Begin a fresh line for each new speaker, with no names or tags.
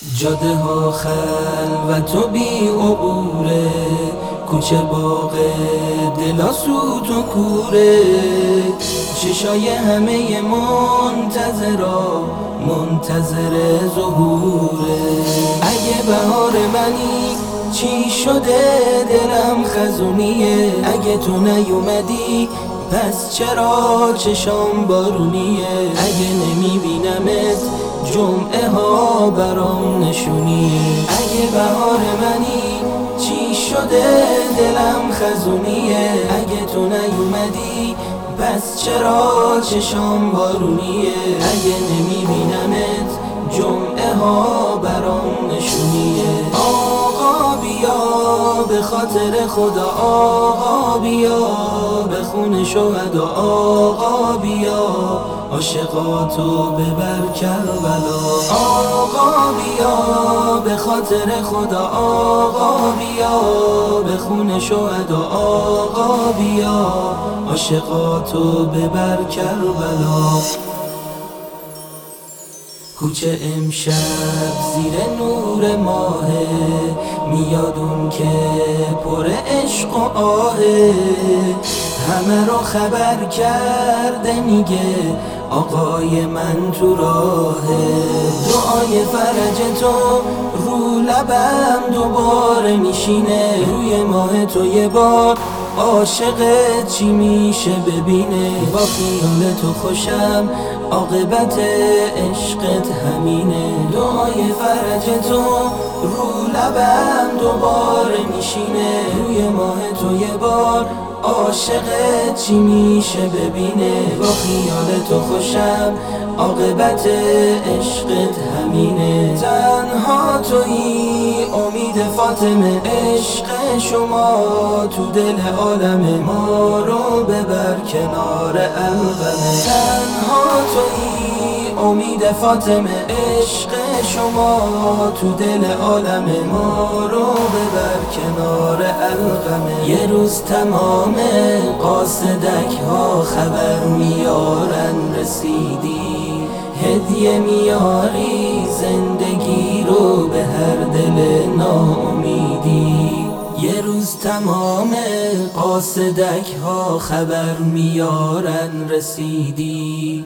جاده ها خلوت و بی عبوره کوچه باغ دلاسوت و کوره. چشای همه منتظرا منتظر ظهوره. اگه بهار منی چی شده؟ دلم خزونیه. اگه تو نیومدی پس چرا چشام بارونیه؟ اگه نمیبینمت جمعه ها برام نشونیه اگه بهار منی چی شده؟ دلم خزونیه. اگه تو نیومدی پس چرا چشام بارونیه؟ اگه نمیبینمت جمعه ها برام نشونیه. به خاطر خدا آقا بیا به خون شهدا آقا بیا عاشقاتو ببر کربلا. آقا بیا به خاطر خدا آقا بیا به خون شهدا آقا بیا عاشقاتو ببر کربلا. کوچه امشب زیر نور ماهه میادون که پر عشق و آهه. همه رو خبر کرده میگه آقای من تو راهه. دعای فرج تو رو لبم دوباره میشینه. روی ماه تو یه بار عاشق چی میشه ببینه. با خیال تو خوشم عاقبت عشقت همینه. دعای فرج تو رو لبم دوباره میشینه. روی ماه تو یه بار عاشق چی میشه ببینه. با خیال تو خوشم عاقبت عشقت همینه. تنها توی امید فاطمه. عشق شما تو دل عالم ما رو ببر کنار القمه تنها توی امید فاطمه عشق شما تو دل عالم ما رو ببر کنار القمه یه روز تمام قاصدک ها خبر میارن رسیدی هدیه میاری زندگی رو به هر دل ناامیدی. یه روز تمام قاصدک ها خبر میارن رسیدی